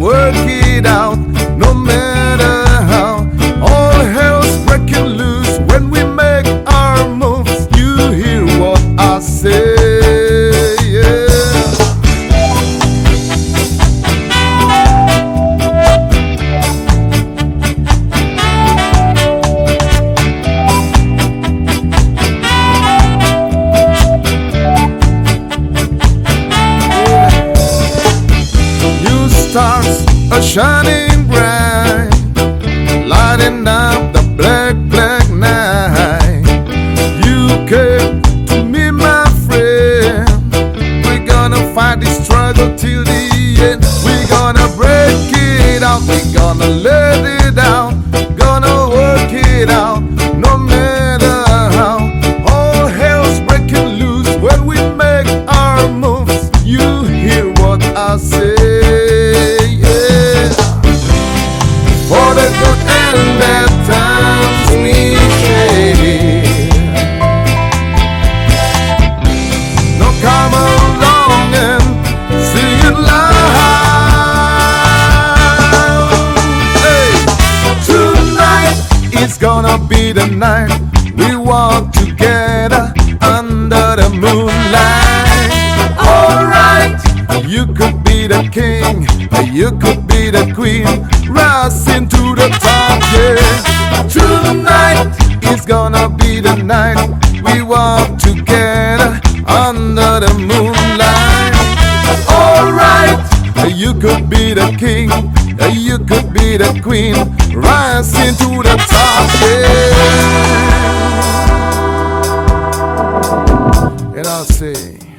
work it out. shining bright, lighting up the black, black night. You came to me, my friend. We're gonna fight this struggle till the end. We're gonna break it out, we're gonna let it out. gonna be the night we walk together under the moonlight. Alright, you could be the king, you could be the queen, rising to the top, yeah. Tonight is gonna be the night we walk together under the moonlight. Alright, you could be the king the queen, rising to the top. Yeah. And I'll say.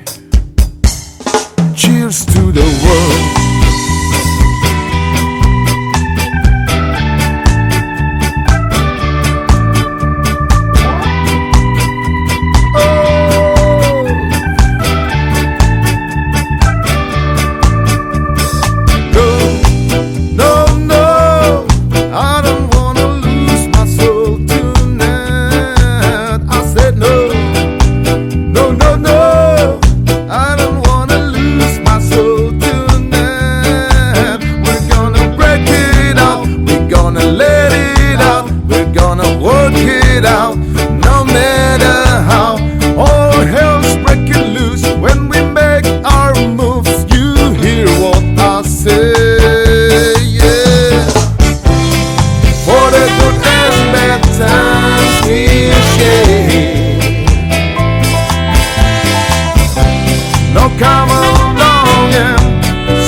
Don't come along and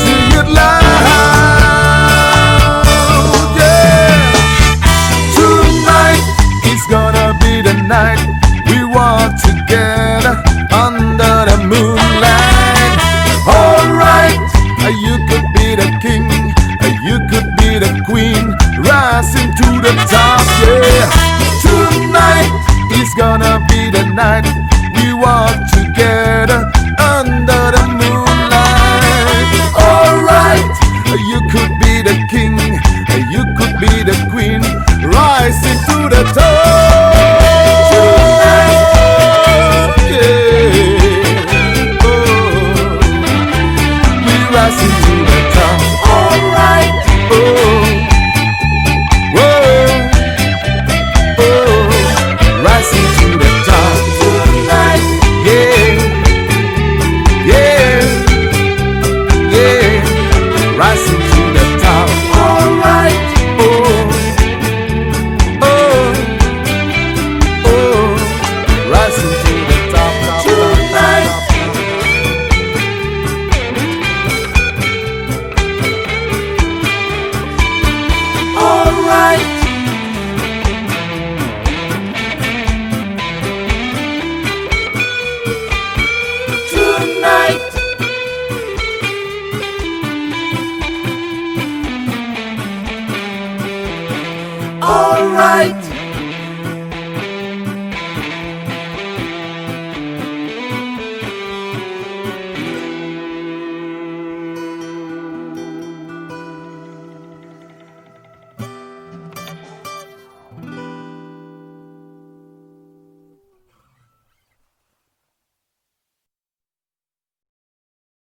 sing it loud. Yeah. Tonight is gonna be the night we walk together under the moonlight. Alright, you could be the king, you could be the queen, rising to the top. Yeah. Tonight is gonna be the night.